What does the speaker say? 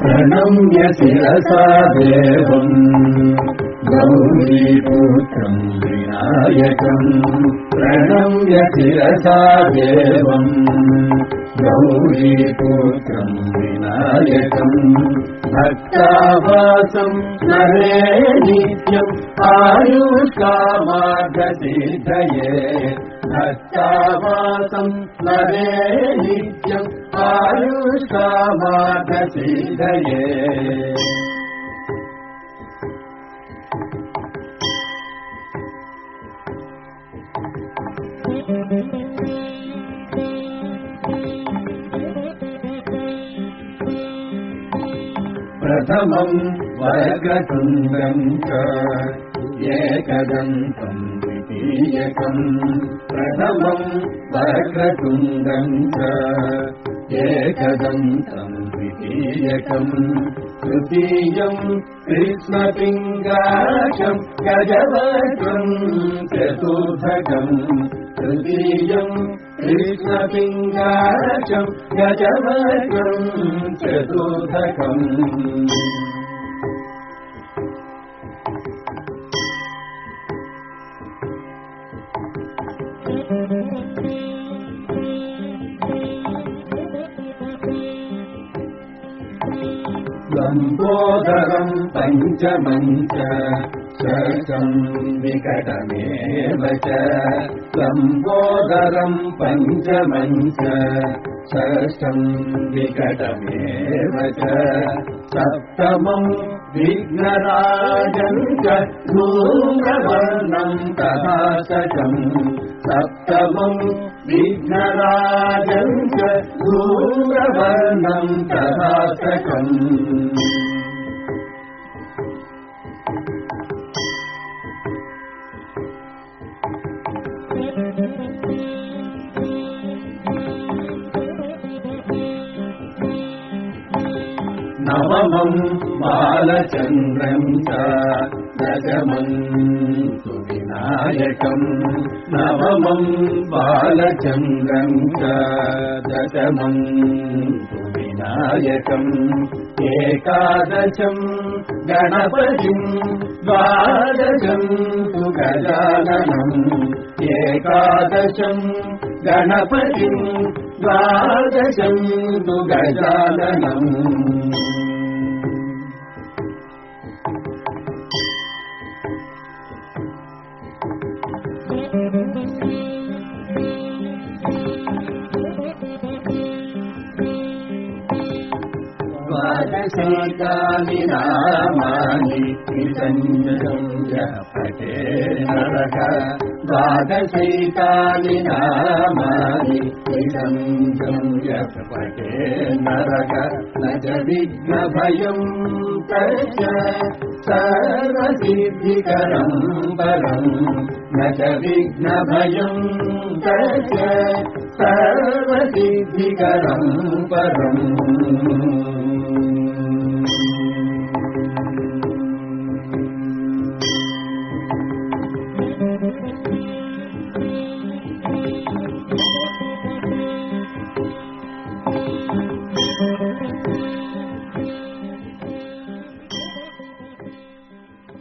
ప్రణమ్య శిరసా దేవం గౌరీపుత్రం వినాయకం. ప్రణమ్య శిరసా దేవం గౌరీపుత్రం వినాయకం భక్తావాసం నరే నిత్యం ఆయుష్కామార్గసిద్ధయే భక్తావాసం నరే నిత్యం ఆయుష్కామార్గసిద్ధయే प्रथमम् वर्गतुण्डम् च एकदन्तम् द्वितीयकम् प्रथमम् वर्गतुण्डम् च एकदन्तम् द्वितीयकम् तृतीयम् कृष्णपिङ्गाशम् गजवचम् चतुर्थकम् तृतीयम् कृष्ण पिङ्गारचम् गजवक्रम् चतुर्दकम् लम्बोदरम् पञ्चमञ्च వికటమేవ చ లంబోదరం పంచమంచ షష్టం వికటమేవ చ సప్తమం విఘ్నరాజం చ ధూమ్రవర్ణం తథా శకం సప్తమం విఘ్నరాజం చ ధూమ్రవర్ణం తథా శకం నవమం బాలచంద్రం చ దశమం వినాయకం నవమం బాలచంద్రం దశమంతు వినాయకం ఏకాదశం గణపతిం ద్వాదశం తు గజాననం ఏకాదశం గణపతిం ద్వాదశం తు గజాననం ద్వాదశైకాని నామాని పటే నరక ద్వాదశైకాని నామాని పటే నరక నజ విఘ్న భయం తచ్చ సర్వసిద్ధికరం పరం నజ విఘ్న सर्वसिद्धिकरम् परम्